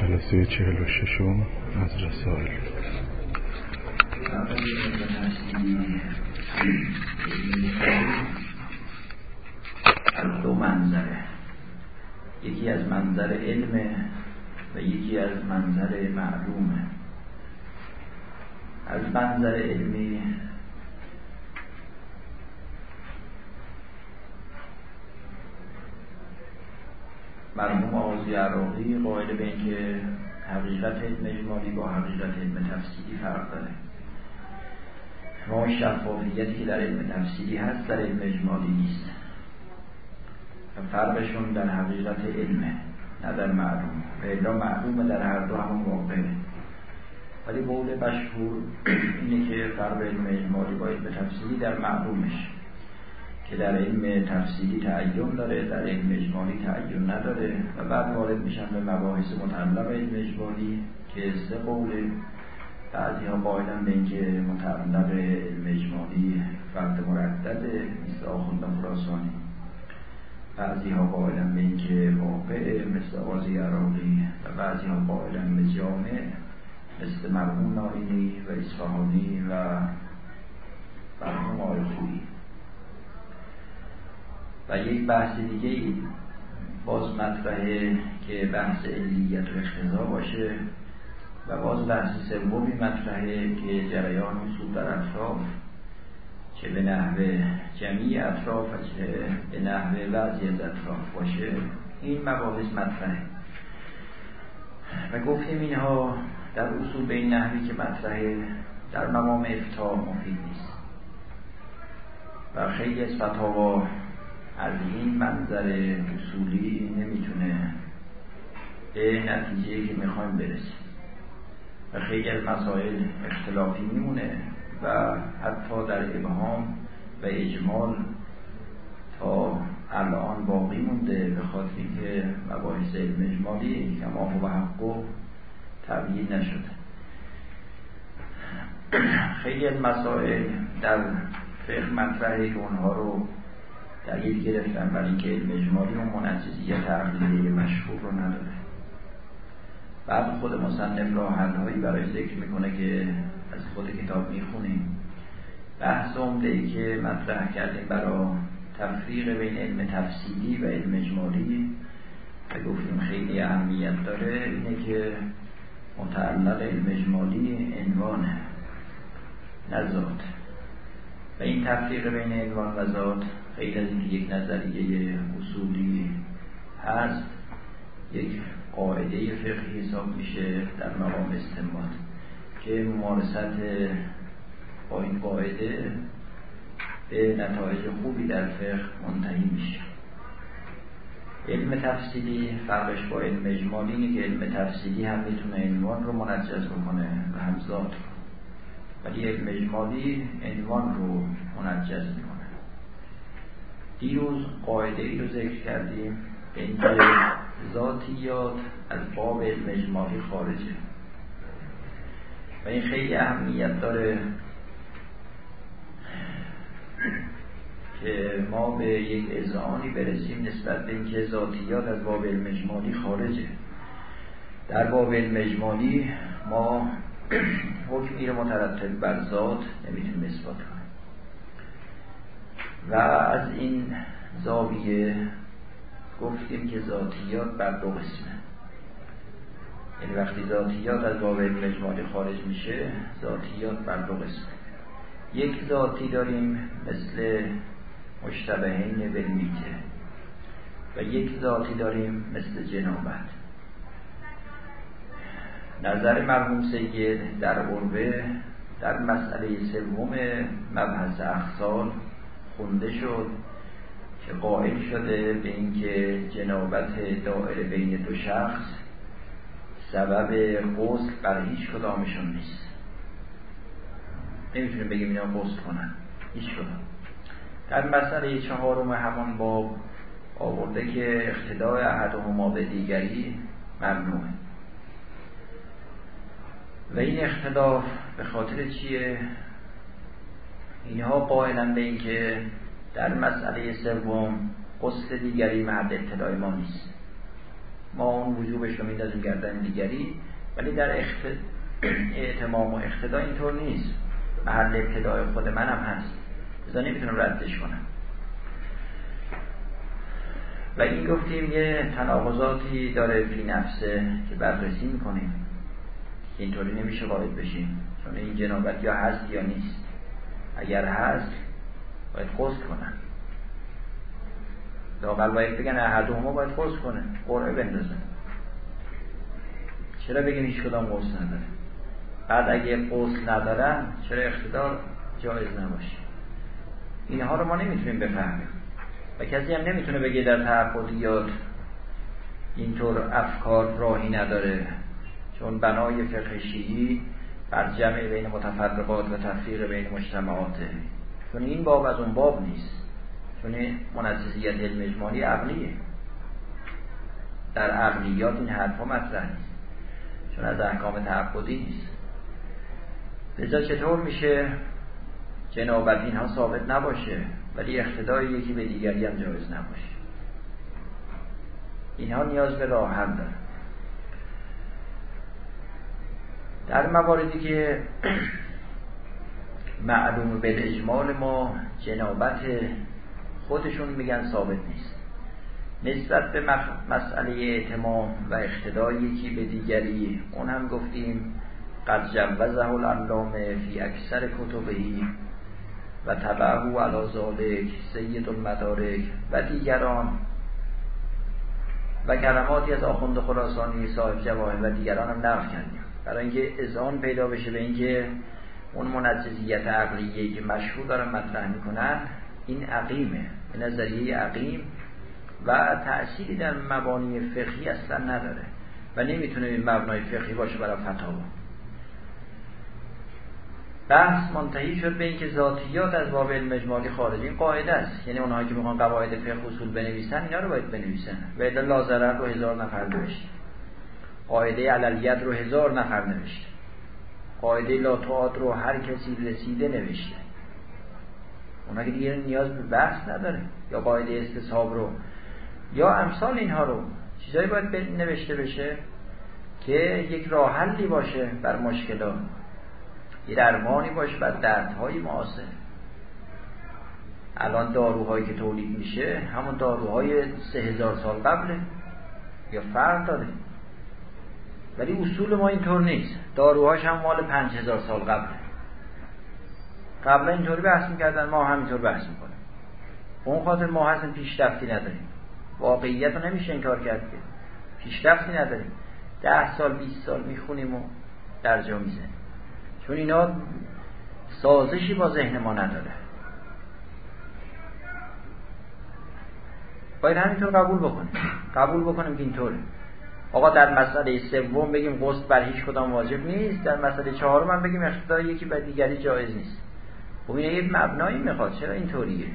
جلسه چهل و ششم از رسائل. از دو منظره. یکی از منظر علم و یکی از منظر معلومه. از منظر علمی مرحوم آزی عراقی قائل به اینکه حقیقت علم اجمالی با حقیقت علم تفسیری فرق داره. ما شفافیتی که در علم تفسیری هست در علم اجمالی نیست. فرقشون در حقیقت علمه نه در معلوم. الا معلومه در هر دو همون واقعه. ولی قول مشهور اینه که فرق علم اجمالی با علم تفسیری در معلومش. که در علم تفسیری تعین داره در علم اجمالی تعین نداره و بعد وارد میشن به مباحث متعلق علم اجمالی که سه قول بعضی ها قائلن به اینکه متعلق علم اجمالی فرد مردده مثل آخوند خراسانی. بعضی ها قائلن به اینکه واقع مثل آزی عراقی. و بعضی ها قائلن به جامع مثل مرحوم ناینی و اصفهانی و مرحوم آل و یک بحث دیگه باز مطرحه که بحث علیت و اختزا باشه و باز بحث سومی مطرحه که جریان اصول در اطراف چه به نحوه جمعی اطراف و چه به نحوه بعضی از اطراف باشه این مباحث مطرحه. و گفتیم اینها در اصول به این نحوی که مطرحه در مقام افتار مفید نیست. و خیلی از فتاوا از این منظر اصولی نمی‌تونه به نتیجه که می‌خوایم برسیم. و خیلی از مسائل اختلافی میمونه و حتی در ابهام و اجمال تا الان باقی مونده به خاطر که مباحث علم اجمالی کما و حقو تبیین نشده. خیلی از مسائل در فقه مطرحه که اونها رو دلیل گرفتن برای اینکه علم اجمالی و منجزیت عقیده مشهور رو نداره. بعد خود مصنف را حلهایی برای ذکر می‌کنه که از خود کتاب می‌خونیم بحث عمده ای که مطرح کردیم برای تفریق بین علم تفصیلی و علم اجمالی که گفتیم خیلی اهمیت داره اینه که متعلق علم اجمالی عنوانه نزاد و این تفریق بین عنوان و ذات غیر از اینکه یک نظریه اصولی هست. یک قاعده فقهی حساب میشه در مقام استنباط که ممارست با این قاعده به نتایج خوبی در فقه منتهی میشه. علم تفصیلی فرقش با علم اجمالی اینه که علم تفصیلی هم می‌تونه عنوان رو منجز بکنه و هم ذات رو ولی علم اجمالی عنوان رو منجز می‌کنه. دیروز قاعده ای رو ذکر کردیم. اینکه ذاتیات از باب اجمالی خارجه. و این خیلی اهمیت داره که ما به یک ازعانی برسیم نسبت به اینکه ذاتیات از باب اجمالی خارجه. در باب اجمالی ما حکمی رو مترتب بر ذات نمی‌تونیم اثبات کنیم. و از این زاویه گفتیم که ذاتیات بر دو قسمه. یعنی وقتی ذاتیات از باب اجمالی خارج میشه ذاتیات بر دو قسمه. یک ذاتی داریم مثل مشتبهین بالمیته و یک ذاتی داریم مثل جنابت. نظر مرحوم سید در عربه در مسئله سوم مبحث اخصال خونده شد که قائل شده به اینکه جنابت دائره بین دو شخص سبب غسل بر هیچ کدامشون نیست. نمی‌تونیم بگیم اینا غسل کنن. هیچ کدام. در مسئله چهارم همان باب آورده که اقتداء احدهما به دیگری ممنوعه. و این اختلاف به خاطر چیه؟ اینها قائلن به اینکه در مسئله سوم قصد دیگری مرد اطلاع ما نیست. ما اون وجوبش رو میندازیم گردن دیگری ولی در اعتمام و اقتدا اینطور نیست. محل ابتدای خود منم هست. بذار نمی‌تونم ردش کنم. و این گفتیم یه تناقضاتی داره فی نفسه که بررسی می‌کنیم. اینطوری نمیشه قاید بشیم. چون این جنابت یا هست یا نیست. اگر هست باید قصد کنن. لاقل باید بگن احدهما باید قصد کنه قرعه بندازه چرا بگیم هیچ کدام قصد نداره بعد اگه قصد ندارن چرا اقتدار جایز نباشه؟ اینها رو ما نمی‌تونیم بفهمیم. و کسی هم نمی‌تونه بگه در تعبدیات اینطور افکار راهی نداره. چون بنای فقه شیعی بر جمع بین متفرقات و تفریق بین مجتمعاته چون این باب از اون باب نیست. چون منسسیت علم اجمالی عقلیه. در عقلیات این حرفا مطرح نیست. چون از احکام تعبدی نیست. لذا چطور میشه جنابت اینها ثابت نباشه ولی اقتدای یکی به دیگری هم جایز نباشه؟ اینها نیاز به راه هم دارن. در مواردی که معلوم به اجمال ما جنابت خودشون میگن ثابت نیست. نسبت به مسئله اعتمام و اقتدای یکی به دیگری اون هم گفتیم قد جوزه العلامه فی اکثر کتبهی و تبعه علا ذالک سید المدارک و دیگران و کلماتی از آخوند خراسانی صاحب جواهر و دیگران هم نقل کردیم. برای اینکه اذعان پیدا بشه به اینکه اون منجزیت عقلیه که مشهور دارن مطرح می‌کنن این عقیمه. به نظریه عقیم و تأثیری در مبانی فقهی اصلا نداره و نمی‌تونه این مبنای فقهی باشه برای فتاوا. بحث منتهی شد به اینکه ذاتیات از باب علم اجمالی خارج قاعده است. یعنی اونهایی که می‌خوان قواعد فقه اصول بنویسن اینا رو باید بنویسن. و الا لازرر رو هزار نفر نوشت قاعده عللیت رو هزار نفر نوشته. قاعده لاتوات رو هر کسی رسیده نوشته. اونا که دیگه نیاز به بحث نداره یا قاعده استصحاب رو. یا امثال اینها رو. چیزایی باید نوشته بشه که یک راه حلی باشه بر مشکلات. یه درمانی باشه بر دردهای معاصر. الان داروهایی که تولید میشه همون داروهای سه هزار سال قبله یا فرق داره. ولی اصول ما اینطور نیست. داروهاش هم مال پنج هزار سال قبله. قبلا اینطوری بحث می‌کردن ما همینطور بحث می‌کنیم. اون خاطر ما هستن پیشرفتی نداریم. واقعیت رو نمیشه انکار کرد که. پیشرفتی نداریم. ده سال 20 سال می‌خونیم و در جا می‌زنیم. چون اینا سازشی با ذهن ما نداره. باید همینطور قبول بکنیم. قبول بکنیم که اینطوره. آقا در مسئله سوم بگیم قصد بر هیچ کدام واجب نیست. در مسئله چهارم هم بگیم اقتدار یکی بر دیگری جایز نیست. خب این یه مبنایی می‌خواد. چرا اینطوریه؟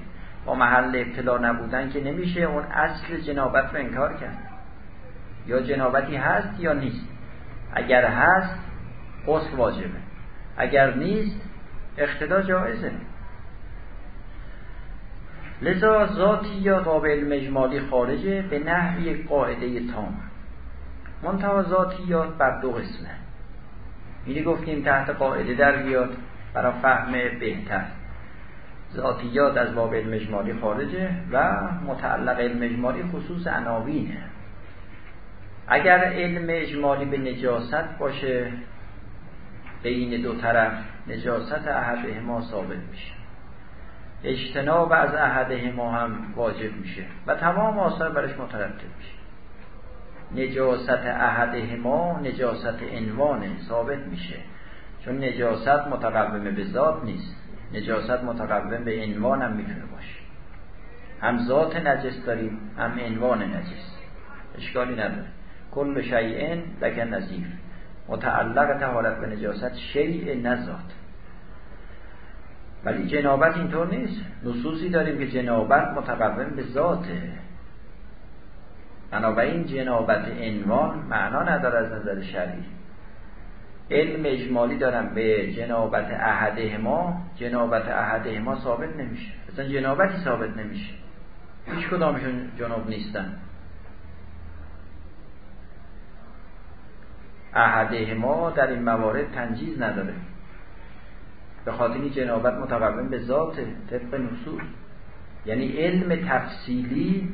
با محل ابتلا نبودن که نمیشه اون اصل جنابت رو انکار کرد. یا جنابتی هست یا نیست. اگر هست قصد واجبه. اگر نیست اقتدا جایزه. لذا ذاتی یا قابل مجمالی خارجه به نحوی قاعده تام. منتها ذاتیات بر دو قسمه. اینی گفتیم تحت قاعده در بیاد برای فهم بهتر. ذاتیات از باب علم اجمالی خارجه و متعلق علم اجمالی خصوص عناوینه. اگر علم اجمالی به نجاست باشه بین دو طرف نجاست احدهما ثابت میشه. اجتناب از احدهما هم واجب میشه و تمام آثار برش مترتب میشه. نجاست احدهما نجاست عنوانه ثابت میشه. چون نجاست متقوم به ذات نیست. نجاست متقوم به عنوان هم می‌تونه باشه. هم ذات نجس داریم هم عنوان نجس. اشکالی نداره. کل شیئن لکن نظیف متعلق تهارت به نجاست شیء نزاد ولی جنابت اینطور نیست. نصوصی داریم که جنابت متقوم به ذاته. بنابراین جنابت عنوان معنا نداره از نظر شرعی. علم اجمالی دارم به جنابت احدهما جنابت احدهما ثابت نمیشه. اصلا جنابتی ثابت نمیشه. هیچ کدامشون جناب نیستن. احده ما در این موارد تنجیز نداره. به خاطر جنابت متقوم به ذات طبق نصول یعنی علم تفصیلی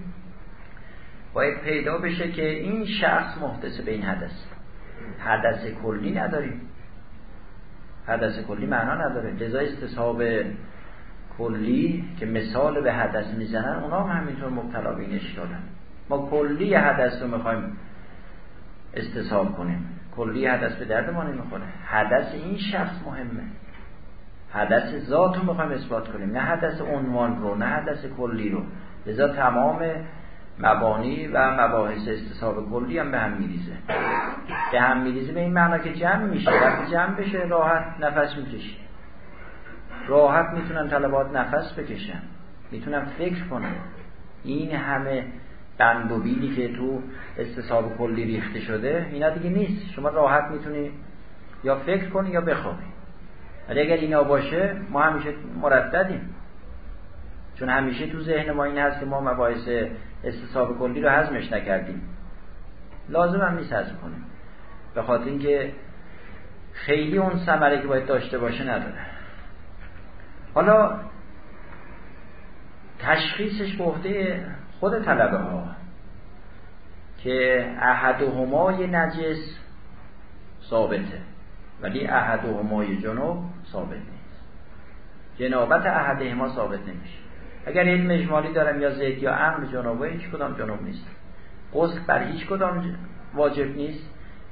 باید پیدا بشه که این شخص محدث به این حدث حدث کلی نداریم. حدث کلی معنا نداره. لذا استصحاب کلی که مثال به حدث می‌زنن اونا هم همینطور مبتلا به این ما کلی حدث رو می‌خوایم استصحاب کنیم. کلی حدث به درد ما نمی‌خوره. حدث این شخص مهمه. حدث ذات رو می‌خوایم اثبات کنیم. نه حدث عنوان رو نه حدث کلی رو. لذا تمام مبانی و مباحث استصحاب کلی هم به هم میریزه. به هم میریزه به این معنا که جمع میشه. وقتی جمع بشه راحت نفس می‌کشی راحت می‌تونن طلبات نفس بکشن. می‌تونن فکر کنن. این همه بند و بیلی که تو استصحاب کلی ریخته شده اینا دیگه نیست. شما راحت می‌تونی یا فکر کنی یا بخوابی. ولی اگر اینا باشه ما همیشه مرددیم. چون همیشه تو ذهن ما این هست که ما مباحث استصحاب کلی رو هضمش نکردیم. لازم هم نیست هضم کنیم. به خاطر اینکه خیلی اون ثمره که باید داشته باشه نداره. حالا تشخیصش به عهده خود طلبه ها که احدهما نجس ثابته ولی احدهما جنوب ثابت نیست. جنابت احدهما ثابت نمیشه. اگر علم اجمالی دارم یا زید یا امر جنابه هیچ کدام جنوب نیست. غسل بر هیچ کدام واجب نیست.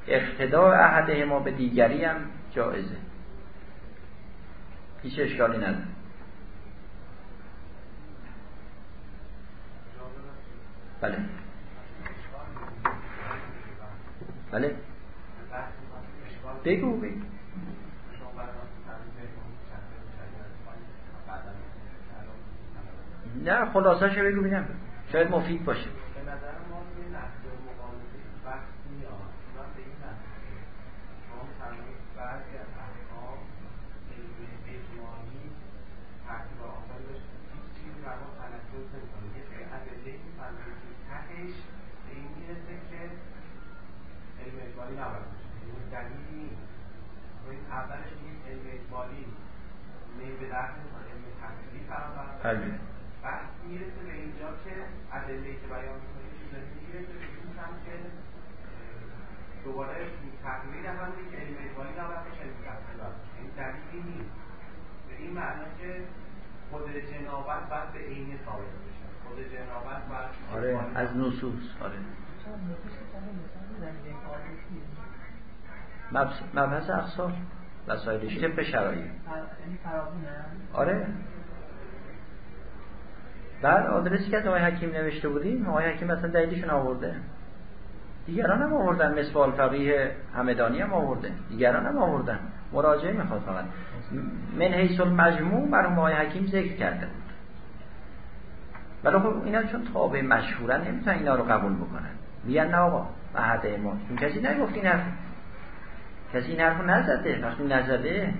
اقتداء احدهما به دیگری هم جایزه. هیچ اشکالی نداره. بله. بله. بگو بگو. نه خلاصه بگو بینم شاید مفید باشه. بله. بعد می‌رسه به اینجا که ادله که بیان چیزایی می‌رسه به این هم که دوباره تقلیل همونی که علم اجمالی نباید بشه علم تفصیل این دلیلی نیست. به این معنا که خود جنابت باید به عین ثابت بشه خود جنابت باید آره از نصوص. آره. مبحث اقصال وسایلش طب شرایط. یعنی آره. بعد آدرسی که از آقای حکیم نوشته بودیم آقای حکیم مثلا دلیلشون آورده. دیگران هم آوردن مثل الفقیه همدانی هم آورده. دیگران هم آوردن. مراجعه می‌خواد فقط. من حیث المجموع برای آقای حکیم ذکر کرده بود. ولی خب اینا چون تابع مشهورن نمی‌تونن اینا رو قبول بکنن. میگن نه آقا احد ما این کسی نگفت این حرف. کسی این حرف نزده. وقتی نزده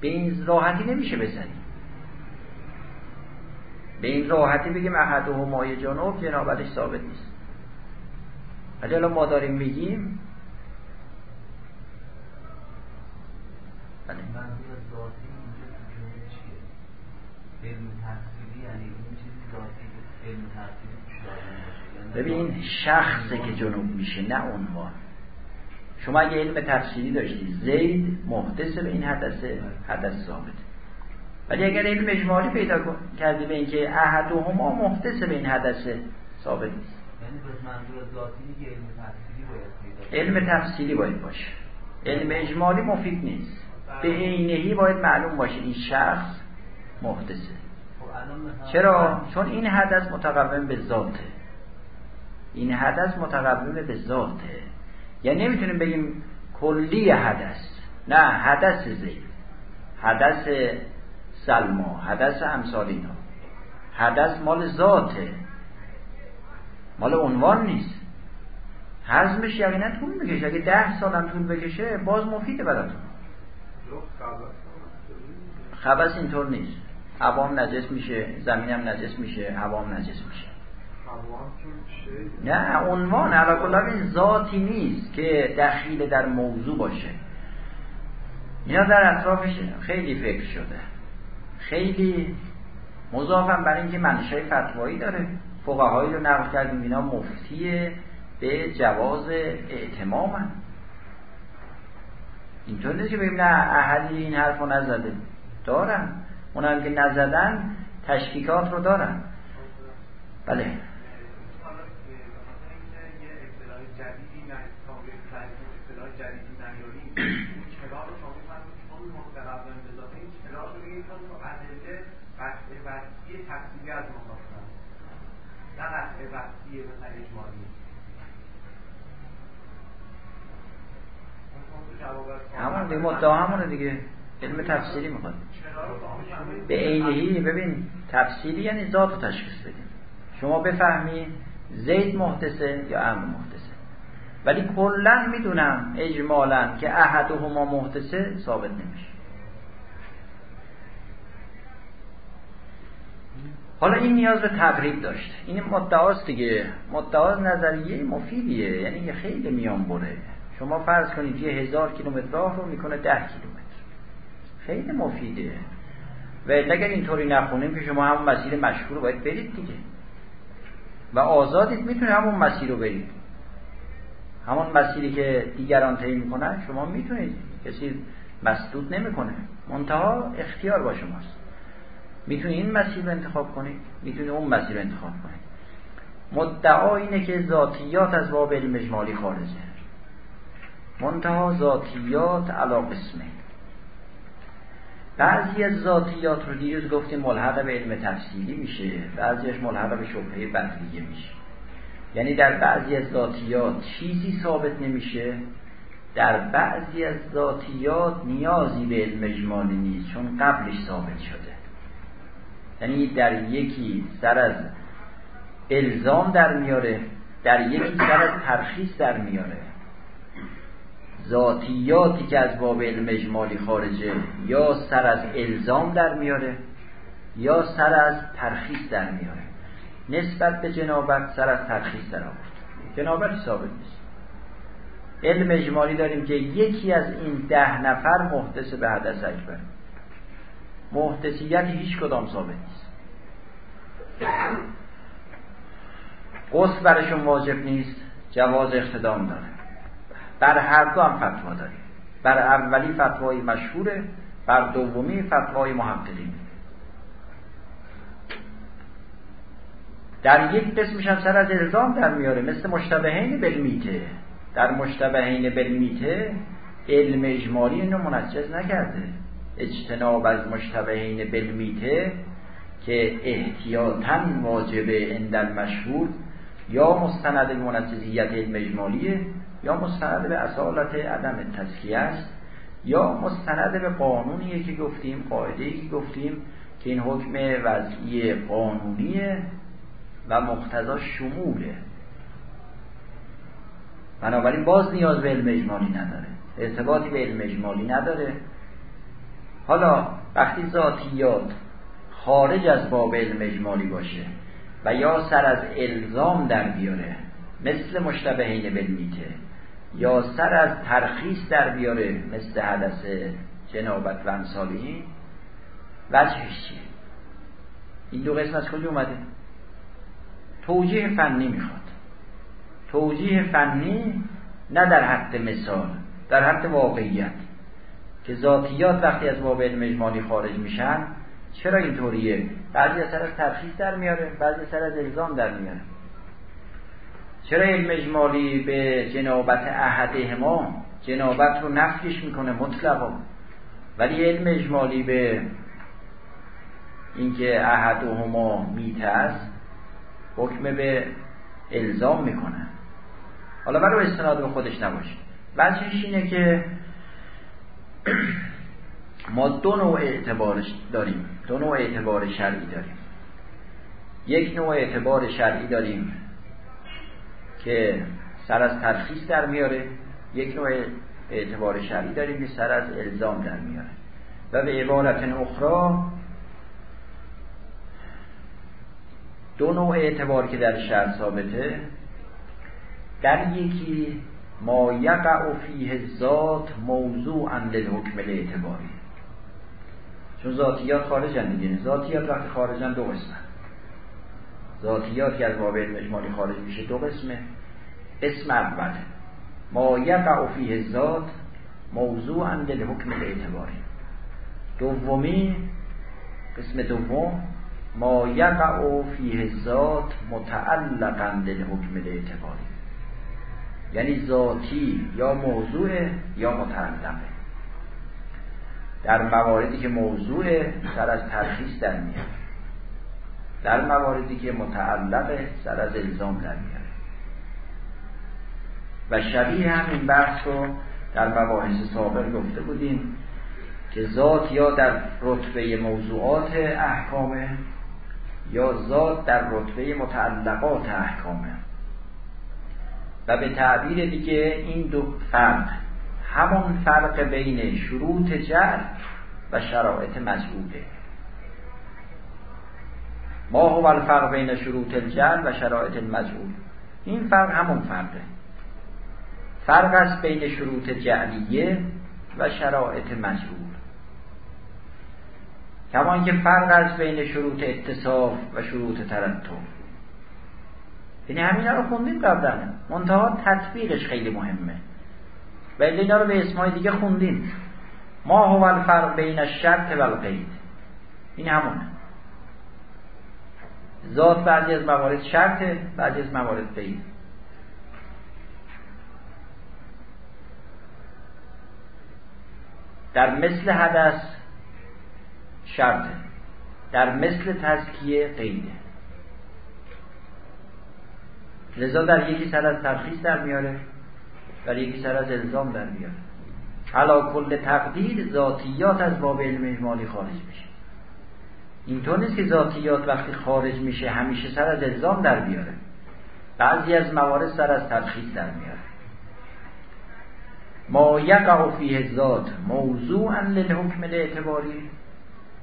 به این راحتی نمیشه بزنی. به این راحتی بگیم احد و همای جنوب جنابتش ثابت نیست. ولی الان ما داریم میگیم بله. ببین شخصی که جنوب میشه نه عنوان. شما اگه علم تفسیری داشتی زید محدث به این حدثه حدث ثابت ولی اگر علم اجمالی پیدا کردی به اینکه احدهما محدث به این حدثه ثابت نیست. یعنی علم تفصیلی باید باشه. علم اجمالی مفید نیست. به عینهی باید معلوم باشه. این شخص محدثه خب چرا؟ چون این حدث متقوم به ذاته. این حدث متقوم به ذاته. یعنی نمی‌تونیم بگیم کلی حدث. نه حدث زید حدث سلما حدث امثال اینا حدث مال ذاته. مال عنوان نیست. حزمش یقینا طول می‌کشه. اگه ده سال هم طول بکشه باز مفیده براتون. خبس اینطور نیست. هوام نجس میشه زمینم نجس میشه هوام نجس میشه. نه عنوان علاقه ذاتی نیست که دخیل در موضوع باشه. اینا در اطرافش خیلی فکر شده. خیلی مضافم برای اینکه منشای فتوایی داره. فقهایی رو نقل کردیم اینا مفتیه به جواز اعتمامن اینطور نیست که بگیم نه احدی این حرف رو نزده. دارن. اونم که نزدن تشکیکات رو دارن. بله. همون مدعا همونه دیگه. علم تفسیری می‌خواد. به عینهی ببین تفسیری یعنی ذات رو تشخیص بدیم. شما بفهمی زید محدثه یا امر محدثه. ولی کلا می‌دونم اجمالا که احدهما محدثه ثابت نمیشه. حالا این نیاز به تقریب داشت این مدعاست دیگه. مدعا نظریه مفیدیه. یعنی خیلی میان بره. شما فرض کنید یه هزار کیلومتر راه رو می‌کنه ده کیلومتر. خیلی مفیده. و اگر اینطوری نخونیم که شما همون مسیر مشهور رو باید برید دیگه. و آزادید می‌تونه همون مسیر رو برید. همون مسیری که دیگران طی می‌کنن شما می‌تونید. کسی مسدود نمی‌کنه. منتها اختیار با شماست. می‌تونید این مسیر رو انتخاب کنید می‌تونید اون مسیر رو انتخاب کنید. مدعا اینه که ذاتیات از باب علم اجمالی خارجه. منتها ذاتیات علا قسمه. بعضی از ذاتیات رو دیروز گفتیم ملحق به علم تفصیلی میشه بعضیش ملحق به شبهه بدلیه میشه. یعنی در بعضی از ذاتیات چیزی ثابت نمیشه در بعضی از ذاتیات نیازی به علم اجمالی نیست چون قبلش ثابت شده. یعنی در یکی سر از الزام در میاره در یکی سر از ترخیص در میاره. ذاتیاتی که از باب علم اجمالی خارجه یا سر از الزام در میاره یا سر از ترخیص در میاره. نسبت به جنابت سر از ترخیص در آورد. جنابت ثابت نیست. علم اجمالی داریم که یکی از این ده نفر محدث به حدث اکبر. محدثیت هیچ کدام ثابت نیست. قصد برشون واجب نیست جواز اقتدام داره بر هر دو هم فتوا داریم. بر اولی فتوای مشهوره بر دومی فتوای محققین. در یک قسمش هم سر از الزام در میاره مثل مشتبهین بالمیته در مشتبهین بالمیته علم اجمالی اینو منجز نکرده. اجتناب از مشتبهین بالمیته که احتیاطا واجبه اندل مشهور یا مستند منجزیت علم اجمالیه یا مستند به اصالت عدم تسکیه است یا مستند به قانونیه که گفتیم قاعده که گفتیم که این حکم وضعی قانونیه و مقتضا شموله. بنابراین باز نیاز به علم اجمالی نداره. ارتباطی به علم اجمالی نداره. حالا وقتی ذاتیات خارج از باب علم اجمالی باشه و یا سر از الزام در بیاره مثل مشتبهین بالمیته یا سر از ترخیص در بیاره مثل حدث جنابت و امثال این وجهش چیه؟ این دو قسم از کجا اومده؟ توجیه فنی می‌خواد. توجیه فنی نه در حد مثال در حد واقعیت. که ذاتیات وقتی از باب علم اجمالی خارج میشن چرا اینطوریه؟ بعضی سر از ترخیص در میاره بعضی سر از الزام در میاره. چرا علم اجمالی به جنابت احدهما جنابت رو نفیش می‌کنه مطلقا؟ ولی علم اجمالی به اینکه احدهما میت است حکم به الزام می‌کنه. حالا برای استناد به خودش نباشه. بچهش اینه که ما دو نوع اعتبار داریم. دو نوع اعتبار شرعی داریم. یک نوع اعتبار شرعی داریم. که سر از ترخیص در میاره. یک نوع اعتبار شرعی داریم که سر از الزام در میاره. و به عبارت اخرى دو نوع اعتبار که در شرط ثابته. در یکی ما یقع فیه ذات موضوعا للحکم الاعتباری. چون ذاتیات خارجن دیگه. ذاتیات وقتی خارجن دو قسمه ذاتیات که از باب اجمالی خارج میشه. دو قسمه. اسم اول. ما یقع فیه ذات موضوعا للحکم الاعتباری. دومی قسم دوم ما یقع فیه ذات متعلقا للحکم الاعتباری. یعنی ذاتی یا موضوع یا متعلقه. در مواردی که موضوع سر از ترخیص در میاد. در مواردی که متعلق سر از الزام در میاره و شبیه همین بحث رو در مباحث سابق گفته بودیم که ذات یا در رتبه موضوعات احکامه یا ذات در رتبه متعلقات احکامه و به تعبیر دیگه این دو فرق همون فرق بین شروط جعل و شرایط مجعوله ما هو الفرق بین شروط الجعل و شرایط المجعول این فرق همون فرقه. فرق است بین شروط جعلیه و شرایط مجعول کمان که فرق است بین شروط اتصاف و شروط ترتب. یعنی همین رو خوندیم قبلا. منتها تطبیقش خیلی مهمه. و اینا رو به اسمای دیگه خوندیم. ما هو الفرق بین الشرط و القید. این همونه. ذات بعضی از موارد شرطه بعضی از موارد قید در مثل حدث شرطه. در مثل تزکیه قیده لذا در یکی سر از ترخیص در میاره در یکی سر از الزام در میاره. علا کل تقدیر ذاتیات از باب علم اجمالی خارج اینطور نیست ذاتیات وقتی خارج میشه همیشه سر از الزام در بیاره. بعضی از موارد سر از ترخیص در میاره. ما یقع فیه ذات موضوعا للحکم الاعتباری.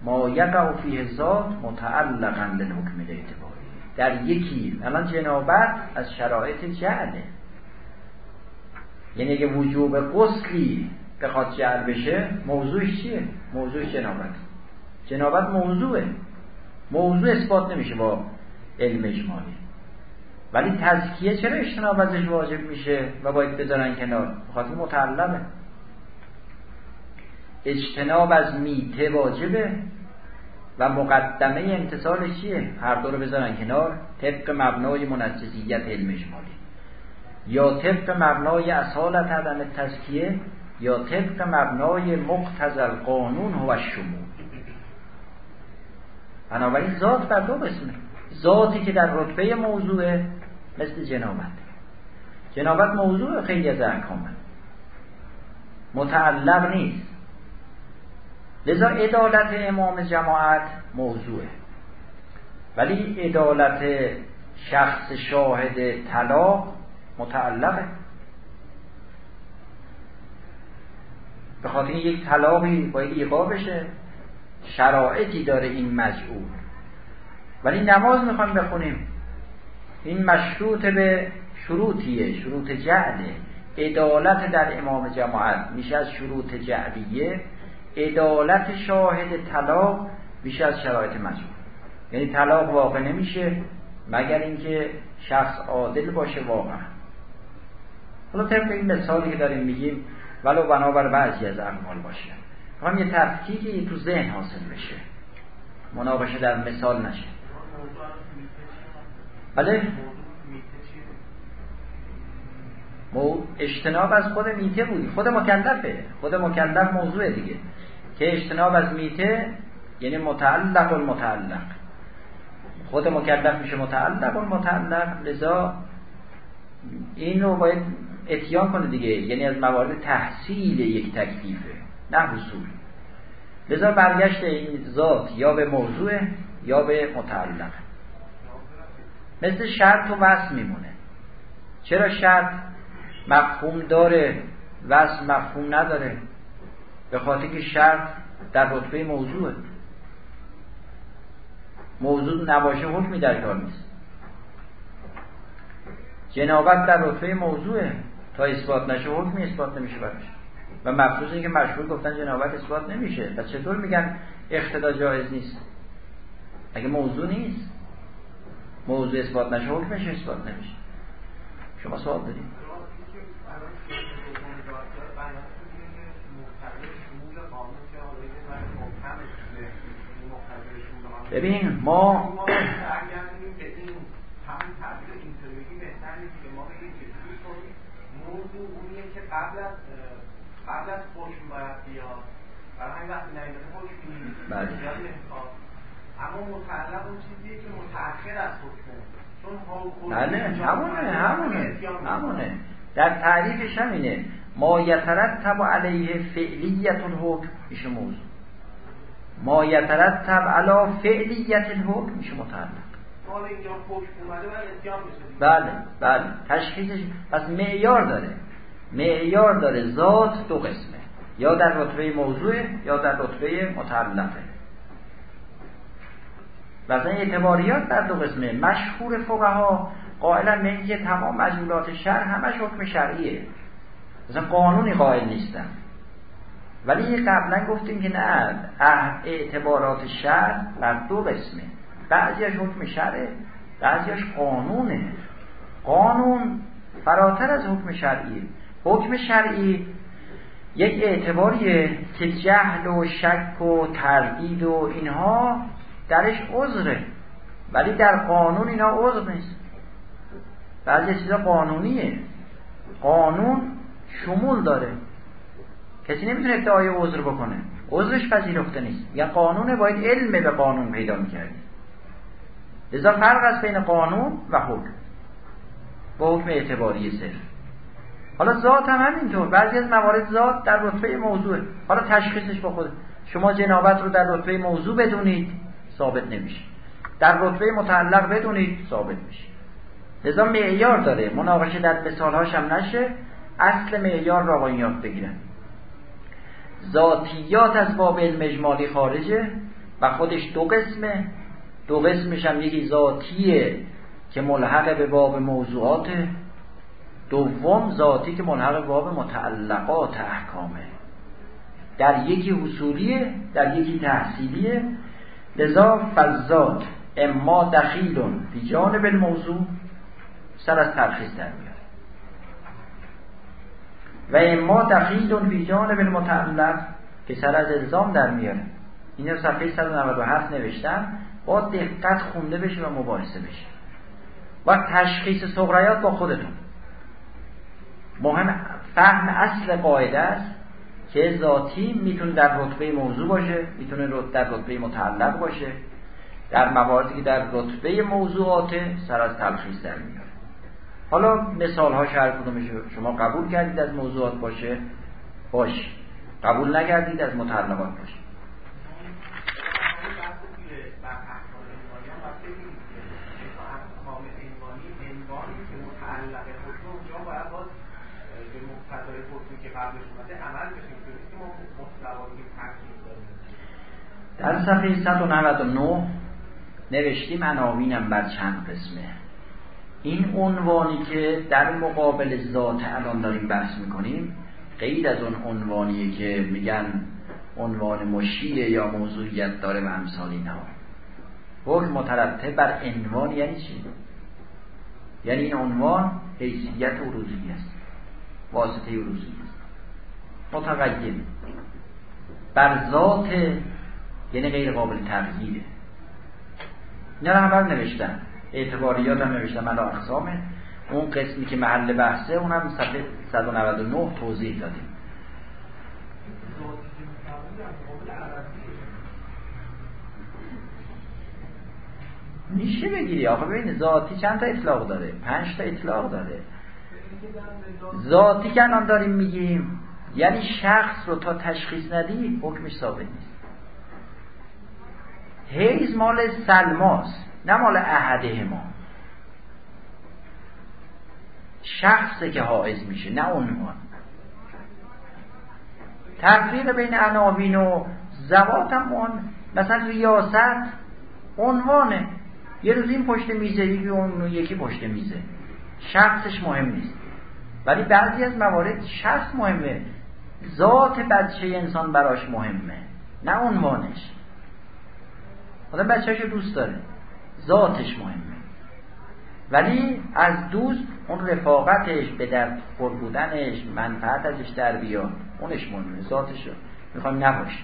ما یقع فیه ذات متعلقا للحکم الاعتباری. در یکی الان جنابت از شرایط جعله یعنی اگه وجوب غسلی بخواد جعل بشه موضوعش چیه؟ موضوعش جنابت. جنابت موضوعه. موضوع اثبات نمیشه با علم اجمالی. ولی تزکیه چرا اجتناب ازش واجب میشه و باید بذارن کنار؟ خاطر متعلمه. اجتناب از میته واجبه و مقدمه امتصالش چیه؟ هر دو رو بذارن کنار. طبق مبنای منجزیت علم اجمالی. یا طبق مبنای اصالت عدم تزکیه یا طبق مبنای مقتضل قانون و شمول بنابراین ذات بر دو قسمه. ذاتی که در رتبه موضوع مثل جنابت. جنابت موضوع خیلی از احکامه متعلق نیست. لذا عدالت امام جماعت موضوعه. ولی عدالت شخص شاهد طلاق متعلقه. به خاطر یک طلاقی باید ایقا بشه شرایطی داره این مجعول ولی نماز می‌خوایم بخونیم. این مشروط به شروطیه شروط جعله. عدالت در امام جماعت میشه از شروط جعلیه. عدالت شاهد طلاق میشه از شرایط مجبور یعنی طلاق واقع نمیشه مگر اینکه شخص عادل باشه واقعا. حالا طبق این مثالی که داریم میگیم ولو بنابر بعضی از اعمال باشه. هم یه تفکیکی تو ذهن حاصل بشه. مناقشه در مثال نشه. بله؟ مو اجتناب از خود میته بودی خود مکلفه. خود مکلف موضوع دیگه. که اجتناب از میته یعنی متعلق المتعلق. خود مکلف میشه متعلق المتعلق. لذا این رو باید اتیان کنه دیگه. یعنی از موارد تحصیل یک تکلیفه. نه حصول. لذا برگشت این ذات یا به موضوع یا به متعلق. مثل شرط و وصل میمونه. چرا شرط؟ مفهوم داره وصل مفهوم نداره. به خاطر که شرط در رتبه موضوعه. موضوع نباشه حکمی در کار نیست. جنابت در رتبه موضوعه. تا اثبات نشه حکمی اثبات نمیشه براش. و مفروض اینکه مشهور گفتن جنابت اثبات نمیشه. پس چطور میگن اقتدا جایز نیست؟ اگه موضوع نیست موضوع اثبات نشه حکمش اثبات نمیشه. شما سوال دارید. ببین ما قبل از قبل از حکم باید بیاد. برای همین وقتی نیامده حکم نیست اما متعلق اون چیزیه که متأخر از حکمه چون بله همونه همونه همونه. در تعریفش همینه. ما یترتب علیه فعلیت الحکم. میشه موضوع. ما یترتب علی فعلیت الحکم. میشه متعلق. بله بله. تشخیصش پس معیار داره. معیار داره. ذات دو قسمه. یا در رتبه موضوع یا در رتبه متعلقه مثلا اعتباریات در دو قسمه. مشهور فقها قائلا به تمام مجمولات شرع همش حکم شرعیه. مثلا قانونی قائل نیستن. ولی قبلا گفتیم که نه. اعتبارات شرع بر دو قسمه. بعضیش حکم شرعه بعضیش قانونه. قانون فراتر از حکم شرعی حکم شرعی یک اعتباریه که جهل و شک و تردید و اینها درش عذره. ولی در قانون اینا عذر نیست. بعضی چیزا قانونیه. قانون شمول داره. کسی نمی‌تونه ادعای عذر بکنه. عذرش پذیرفته نیست. یا قانونه باید علم به قانون پیدا می‌کردی لذا فرق است بین قانون و حکم. با حکم اعتباری صرف. حالا ذات هم همینطور. بعضی از موارد ذات در رتبه موضوعه حالا تشخیصش با خود شما جنابت رو در رتبه موضوع بدونید ثابت نمیشه. در رتبه متعلق بدونید ثابت میشه. لذا معیار داره. مناقشه در مثالهاش هم نشه. اصل معیار را با یاد بگیرن. ذاتیات از باب علم اجمالی خارجه و خودش دو قسمه. دو قسمش هم یکی ذاتیه که ملحق به باب موضوعات دوم ذاتی که ملحق به باب متعلقات احکامه. در یکی حصولیه در یکی تحصیلیه. لذا فضات اما دخیلون فی جانب الموضوع سر از ترخیص در میاد. و اما دخیلون فی جانب المتعلق که سر از الزام در میاره. این صفحه 197 نوشتم با دقت خونده بشه و مباحثه بشه. و تشخیص سغریات با خودتون. مهم فهم اصل قاعده است که ذاتی می‌تونه در رتبه موضوع باشه می‌تونه در رتبه متعلق باشه. در مواردی که در رتبه موضوعات سر از تلخیص در میاره حالا مثال ها هر کدومش شما قبول کردید از موضوعات باشه؟ باش. قبول نکردید از متعلقات باشه. در صفحه 199 نوشتیم عناوینم بر چند قسمه. این عنوانی که در مقابل ذات الان داریم بحث می‌کنیم غیر از اون عنوانیه که میگن عنوان مشیه یا موضوعیت داره و امثال اینها. حکم مترتب بر عنوان یعنی چی؟ یعنی این عنوان حیثیت عروضی است. واسطه عروضی است. متقیم بر ذات یعنی غیر قابل تغییره. اینا رو هم نوشتم اعتباریات هم نوشتم من اقسامه. اون قسمی که محل بحثه اون هم صفحه 199 توضیح دادیم. میشه بگیری؟ آخه ببین ذاتی چند تا اطلاق داره؟ پنج تا اطلاق داره. ذاتی که الان داریم میگیم یعنی شخص رو تا تشخیص ندی حکمش ثابت نیست. حیز مال سلماست نه مال احده ما شخصه که حائز میشه نه عنوان تفریق بین عناوین و زوات هم اون مثلا ریاست عنوانه یه روز این پشت میزه یکی اون یکی پشت میزه. شخصش مهم نیست. ولی بعضی از موارد شخص مهمه. ذات بچه انسان براش مهمه. نه عنوانش آدم بچهش دوست داره. ذاتش مهمه. ولی از دوست اون رفاقتش به در خور بودنش منفعت ازش در بیاد اونش مهمه. ذاتش می‌خوام نباشه.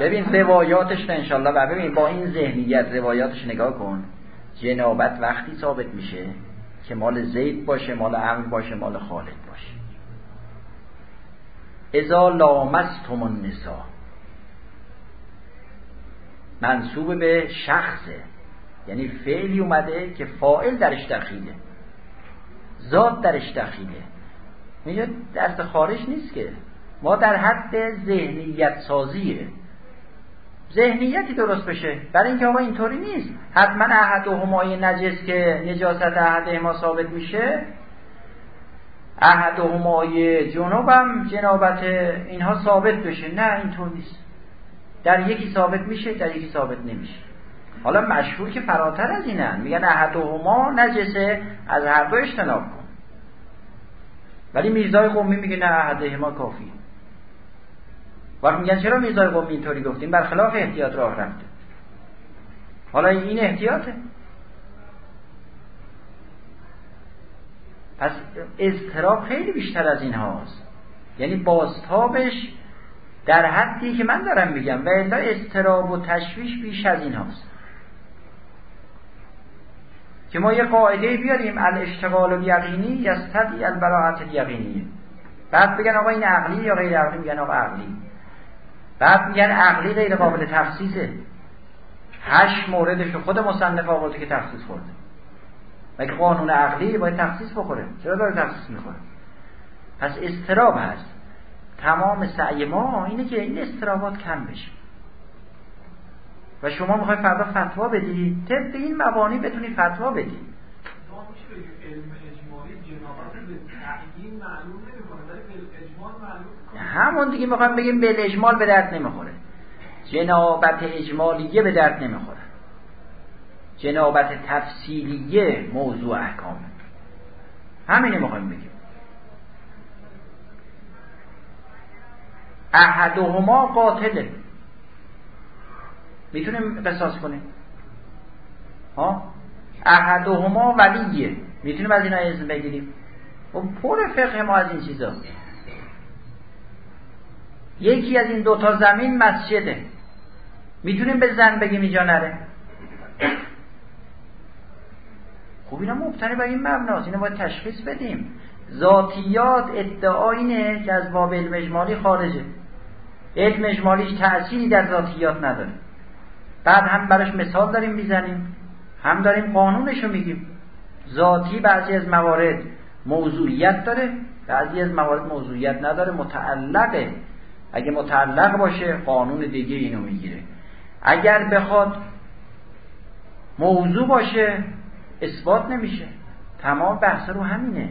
ببین روایاتش انشالله و ببین با این ذهنیت روایاتش نگاه کن. جنابت وقتی ثابت میشه که مال زید باشه مال امر باشه مال خالد باشه. ازا لامستم النساء. منصوب به شخصه. یعنی فعلی اومده که فائل درش دخیله. ذات درش دخیله. میگه دست خارج نیست که. ما در حد ذهنیت سازیه ذهنیتی درست بشه. برای اینکه آقا اینطوری نیست. حتما احد و همای نجس که نجاست احد ما ثابت میشه. احد و همای جنوب هم جنابت اینها ثابت بشه. نه اینطور نیست. در یکی ثابت میشه در یکی ثابت نمیشه. حالا مشهور که فراتر از اینن میگن احد و هما نجسه از هر دو اجتناب کن. ولی میرزای قومی میگه نه احد هما کافی وقت میگن چرا میرزای قومی اینطوری گفتیم؟ برخلاف احتیاط راه رفته. حالا این احتیاطه. پس اضطراب خیلی بیشتر از این هاست یعنی بازتابش در حدی که من دارم میگم و الا اضطراب و تشویش بیش از این هاست. که ما یه قاعده بیاریم الاشتغال یقینی یستدی البراعت یقینی بعد بگن آقا این عقلی یا غیر عقلی؟ میگن آقا عقلی. بعد میگن عقلی غیر قابل تخصیصه. هشت موردش خود مصنف آورده که تخصیص خورده. مگه قانون عقلی باید تخصیص بخوره؟ چرا داره تخصیص می‌خوره؟ پس استراب هست. تمام سعی ما اینه که این استرابات کم بشه. و شما می‌خواید فردا فتوا بدید طبق این مبانی بتونید فتوا بدید همون دیگه می‌خوایم بگیم به اجمال به درد نمی‌خوره. جنابت اجمالیه به درد نمی‌خوره. جنابت تفصیلیه موضوع احکام. همینه می‌خوایم بگیم. احدهما قاتله. می‌تونیم قصاص کنیم؟ ها؟ احدهما ولیه. می‌تونیم از اینا اسم بگیریم؟ و خب پر فقه ما از این چیزا. یکی از این دوتا زمین مسجده. می‌تونیم به زن بگیم اینجا نره؟ خب اینا مبتنی بر این مبناست اینو باید تشخیص بدیم. ذاتیات ادعا اینه که از باب علم اجمالی خارجه. علم اجمالیش تأثیری در ذاتیات نداره. بعد هم براش مثال داریم می‌زنیم. هم داریم قانونش رو میگیم. ذاتی بعضی از موارد موضوعیت داره بعضی از موارد موضوعیت نداره متعلقه. اگه متعلق باشه قانون دیگه اینو می‌گیره. اگر بخواد موضوع باشه اثبات نمیشه. تمام بحث رو همینه.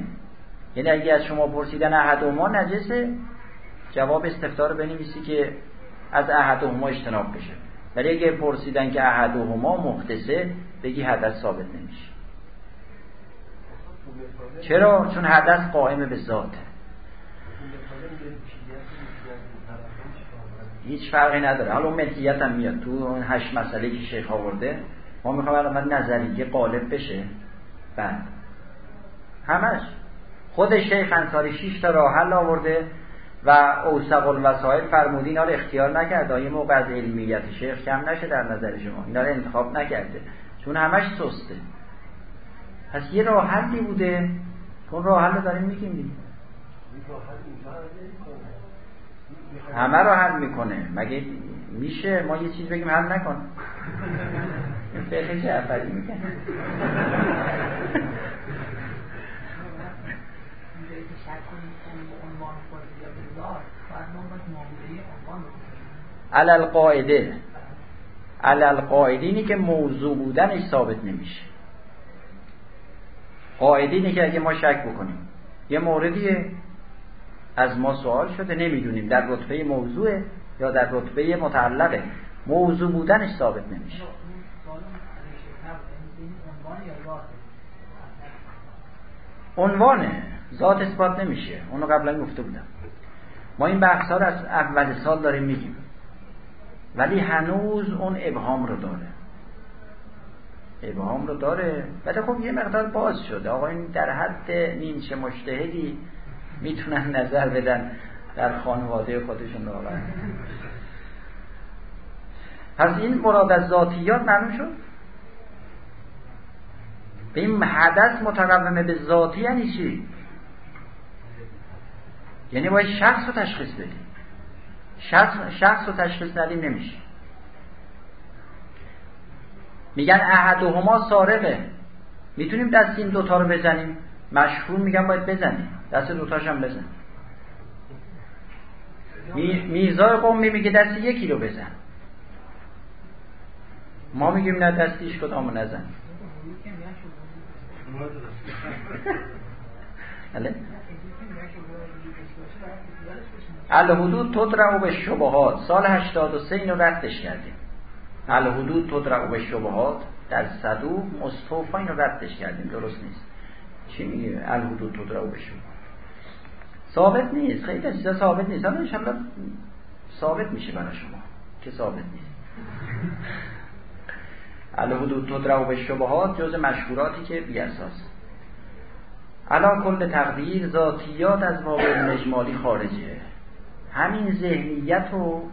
یعنی اگه از شما پرسیدن احدهما نجسه جواب استفتار بنویسی که از احدهما اجتناب بشه. ولی اگه پرسیدن که احدهما محدثه بگی حدث ثابت نمیشه. چرا؟ چون حدث قائم به ذاته هیچ فرقی نداره. حالا اون ملکیت هم میاد. تو اون هشت مسئله که شیخ آورده ما می‌خوام الان نظریه قالب بشه. بعد. همش. خود شیخ انصاری 6 تا راه حل آورده و اوسق الوسائل فرمودی اینا اختیار نکرده یه موقع از علمیت شیخ کم نشه در نظر شما؟ اینا رو انتخاب نکرده. چون همش سسته. پس یه راه حلی بوده. اون راه حل داریم میگیم. دیگه همه رو حل می‌کنه. مگه میشه؟ ما یه چیز بگیم حل نکن. فقه جعفری می‌کنه. علل قاعده علل قاعده اینی که موضوع بودنش ثابت نمیشه. قاعده اینه که اگه ما شک بکنیم. یه موردیه. از ما سوال شده نمی‌دونیم در رتبه موضوع یا در رتبه متعلقه. موضوع بودنش ثابت نمیشه. عنوانه ذات؟ اثبات نمیشه. اونو قبلا گفته بودم. ما این بحث ها رو از اول سال داریم میگیم. ولی هنوز اون ابهام رو داره. ابهام رو داره. ولی خب یه مقدار باز شده. آقا این در حد نیمچه مشتهدی. می‌تونن نظر بدن در خانواده خودشون واقعا پس این مراد از ذاتیات معلوم شد؟ به این حدث متقومه به ذاتی یعنی چی؟ یعنی باید شخص رو تشخیص بدیم. شخص, شخص رو تشخیص ندیم نمیشه. میگن احدهما سارقه. می‌تونیم دست این دوتا رو بزنیم؟ مشهور میگن باید بزنیم دست دوتاش هم بزن. می، میزای قومی میگه دست یکی رو بزن. ما میگیم نه دستیش کدامو نزن. بله. الحدود تدرع به شبهات. سال 83 اینو ردش کردیم. الحدود تدرع به شبهات. در صدوق مصطفی اینو ردش کردیم. درست نیست. چی میگه؟ الحدود به شبهات ثابت نیست. خیلی چیزا ثابت نیست. حالا انشالله ثابت میشه برای شما که ثابت نیست. الحدود تدرع به شبهات جز مشهوراتی که بی اساس علا کل تقدیر ذاتیات از واقع مجمالی خارجه. همین ذهنیت رو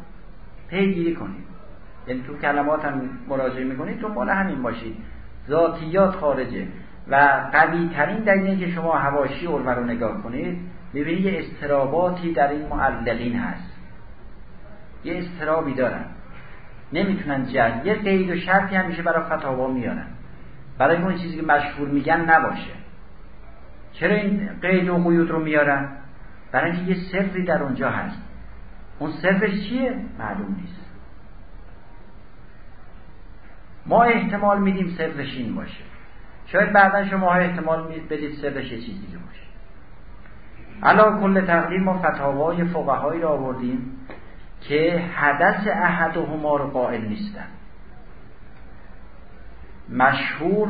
پیگیری کنید یعنی تو کلمات هم مراجعه می‌کنید دنبال همین باشید ذاتیات خارجه. و قوی ترین دلیل که شما هواشی علمه رو نگاه کنید ببینید یه استراباتی در این معلقین هست. یه استرابی دارن. نمی‌تونن جد. یه قید و شرطی همیشه برای فتاوا میارن. برای اون چیزی که مشهور میگن نباشه. چرا این قید و قیود رو میارن؟ برای اینکه یه سری در اونجا هست. اون سرش چیه؟ معلوم نیست. ما احتمال میدیم سرش این باشه. شاید بعدا شما احتمال بدید سرش یه چیز دیگه باشه. علا کل تقدیر ما فتاوای فقهایی را آوردیم که حدث احد و هما رو قائل نیستن. مشهور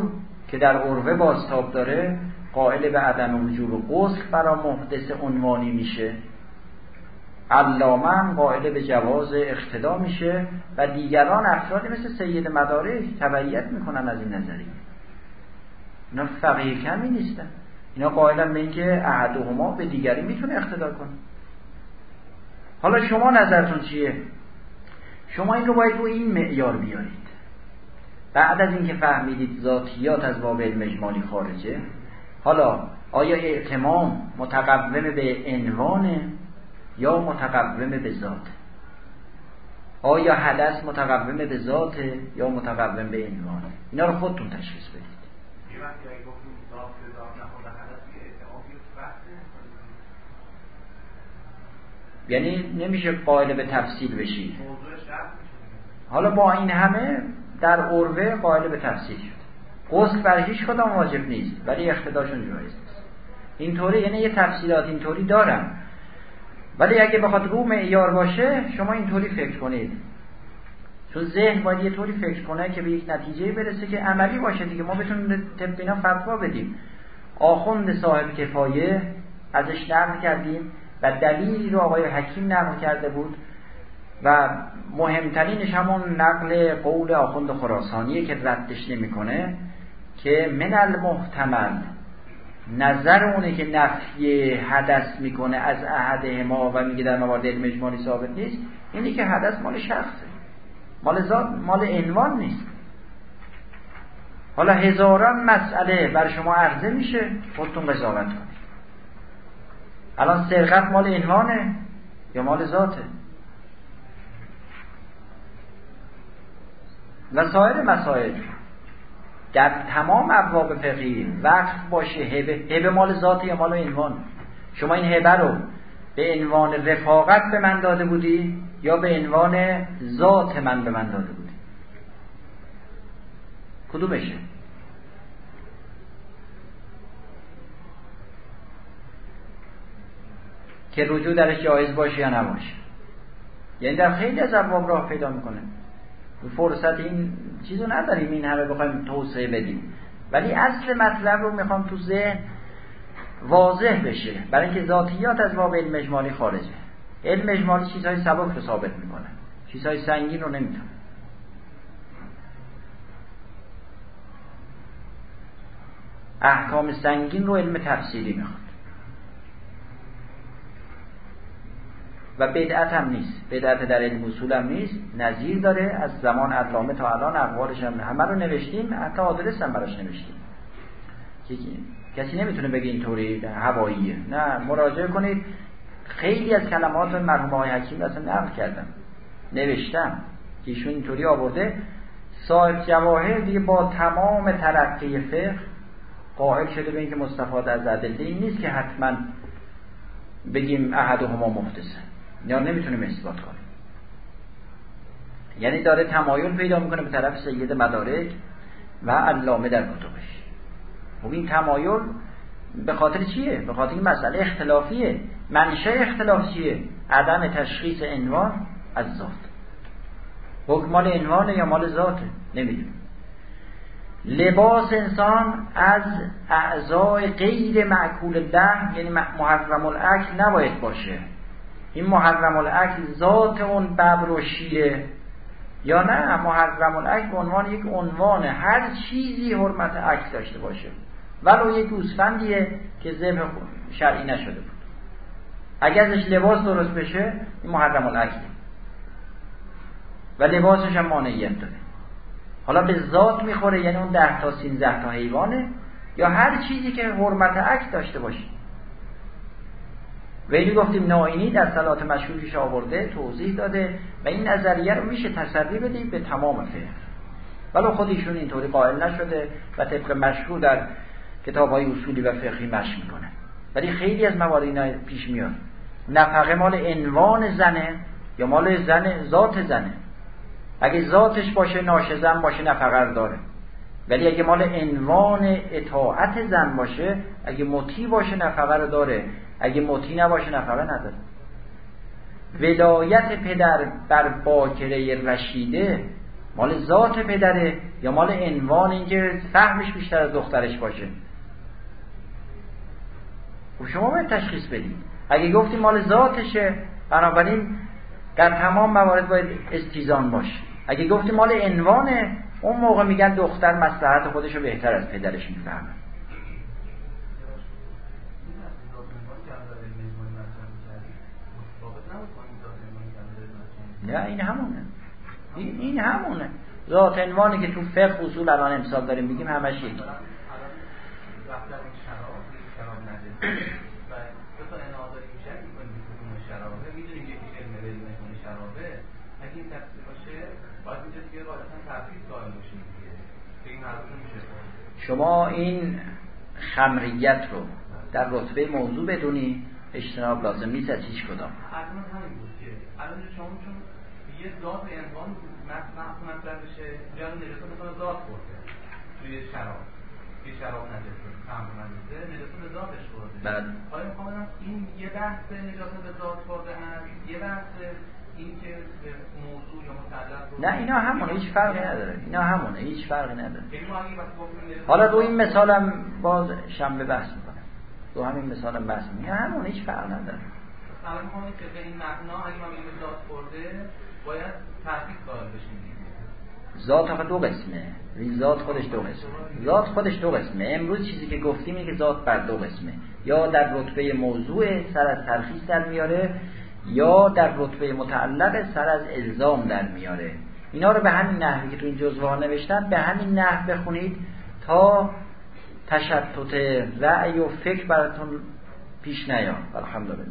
که در عروه باستاب داره قائل به عدم وجوب غسل برا محدث عنوانی میشه. علامه هم قائل به جواز اقتدا میشه و دیگران افرادی مثل سید مدارک تبعیت می‌کنن از این نظریه. اینا فقیه کمی نیستن. اینا قائلن به اینکه احدهما به دیگری می‌تونه اقتدا کنه. حالا شما نظرتون چیه؟ شما این رو باید رو این معیار بیارید. بعد از اینکه فهمیدید ذاتیات از باب علم خارجه حالا آیا اعتمام متقوم به عنوانه یا متقوم به ذات؟ آیا حدث متقوم به ذات یا متقوم به عنوانه اینا رو خودتون تشخیص بدید. یعنی نمیشه قائل به تفصیل بشی. حالا با این همه در عروه قائل به تفصیل شد. غسل بر هیچ کدام واجب نیست ولی اقتداشون جایز نیست. اینطوری یعنی یه تفصیلات اینطوری دارم. ولی اگه بخواد رو معیار باشه شما اینطوری فکر کنید. چون ذهن باید یه طوری فکر کنه که به یک نتیجه برسه که عملی باشه دیگه ما بتونیم طبق فتوا بدیم. آخوند صاحب کفایه ازش نقل کردیم و دلیلی رو آقای حکیم نقل کرده بود و مهمترینش همون نقل قول آخوند خراسانیه که ردش نمی‌کنه که من المحتمل نظر اونه که نفی حدث می‌کنه از احد ما و میگه در موارد علم ثابت نیست اینی که حدث مال شخصه. مال ذات مال عنوان نیست. حالا هزاران مسئله بر شما عرضه میشه خودتون قضاوت کنید. الان سرقت مال عنوانه یا مال ذاته؟ و سایر مسائل. در تمام ابواب فقهی وقت باشه هبه هبه مال ذاتی یا مال عنوان. شما این هبه رو به عنوان رفاقت به من داده بودی؟ یا به عنوان ذات من به من داده بودی کدومشه؟ که رجوع درش جایز باشه یا نباشه. یعنی در خیلی از ابواب راه پیدا می‌کنه. فرصت این چیزو نداریم این همه بخوایم توسعه بدیم. ولی اصل مطلب رو می‌خوام تو ذهن واضح بشه. برای اینکه ذاتیات از باب علم اجمالی خارجه. علم اجمالی چیزهای سبک رو ثابت می‌کنه. چیزهای سنگین رو نمی‌تونه احکام سنگین رو علم تفسیری می‌خواد. و بدعت هم نیست. بدعت در علم اصول هم نیست. نظیر داره. از زمان علامه تا الان اقوالش هم همه رو نوشتیم. حتی آدرس هم براش نوشتیم. کسی نمی‌تونه بگه اینطوری هواییه. نه مراجعه کنید. خیلی از کلمات مرحوم های حکیم اصلا نقل کردم نوشتم که ایشون اینطوری آورده. صاحب جواهر دیگه با تمام ترقی فقه قائل شده به اینکه مستفاد از ادله این نیست که حتما بگیم احد هما محدثه یا نمی‌تونیم اثبات کنیم. یعنی داره تمایل پیدا می‌کنه به طرف سید مدارک و علامه در کتبش. خب این تمایل به خاطر چیه؟ به خاطر این مسئله اختلافیه. منشه اختلاف چیه؟ عدم تشخیص عنوان از ذات. حکم مال عنوانه یا مال ذاته؟ نمی‌دونیم لباس انسان از اعضای غیر معکول لحم یعنی محرم الاکل نباید باشه. این محرم الاکل ذات اون ببر و شیره یا نه؟ محرم الاکل به عنوان یک عنوان. هر چیزی حرمت اکل داشته باشه. ولو یک گوسفندیه که ذبح شرعی نشده بود. اگر ازش لباس درست بشه این محرم الاکل و لباسش هم مانعیت داره. حالا به ذات می‌خوره یعنی اون ده تا سینزده تا حیوانه یا هر چیزی که حرمت عکس داشته باشه. ویلی گفتیم ناینی در صلات مشهورش آورده توضیح داده و این نظریه رو میشه تسری بدیم به تمام فقه. ولی خودشون اینطوری قائل نشده و طبق مشهور در کتاب های اصولی و فقهی مش می‌کنه. ولی خیلی از موارد اینا پیش میاد. نفقه مال عنوان زنه یا مال زن ذات زنه. اگه ذاتش باشه ناش زن باشه نفقه داره. ولی اگه مال عنوان اطاعت زن باشه اگه مطیع باشه نفقه رو داره. اگه مطیع نباشه نفقه نداره. ولایت پدر بر باکره رشیده مال ذات پدره یا مال عنوان اینکه فهمش بیشتر از دخترش باشه. خب شما باید تشخیص بدید. اگه گفتیم مال ذاتشه بنابراین در تمام موارد باید استیزان باشه. اگه گفتیم مال عنوانه اون موقع میگن دختر مصلحت خودش رو بهتر از پدرش می‌فهمه. نه این همونه. این, همونه. ذات عنوانی که تو فقه اصول الان امسال داریم میگیم همش شما این خمریت رو در رتبه موضوع بدونی اجتناب لازم نیست از هیچ کدام. الان همین بود که الان شما چون یه ذات عنوان مطرح بشه جا نجاسه مثلا ذات برده توی شراب. یه شراب نجاسه خمر نجاسه نجاسه به ذاتش برده بعد آیا می‌خوام این یه بحث نجاسه به ذات برده هست یه بحث نه اینا همونه هیچ فرقی نداره. اینا همونه هیچ فرقی نداره. حالا رو این مثالم باز شنبه بحث می‌کنم رو همین مثالم بحث می‌کنم همونه هیچ فرق نداره. الان می‌خوام که به این مبنا اگه ما میگیم ذات خورده باید تحقیق قائل بشیم. ذات آخه دو قسمه. ذات خودش دو قسمه. ذات خودش دو قسمه. امروز چیزی که گفتیم اینه که ذات بر دو قسمه. یا در رتبه موضوع سر از ترخیص در میاره یا در رتبه متعلق سر از الزام در میاره. اینا رو به همین نحوی که تو این جزوه نوشتن به همین نحو بخونید تا تشتت رأی و فکر براتون پیش نیاد. الحمدلله.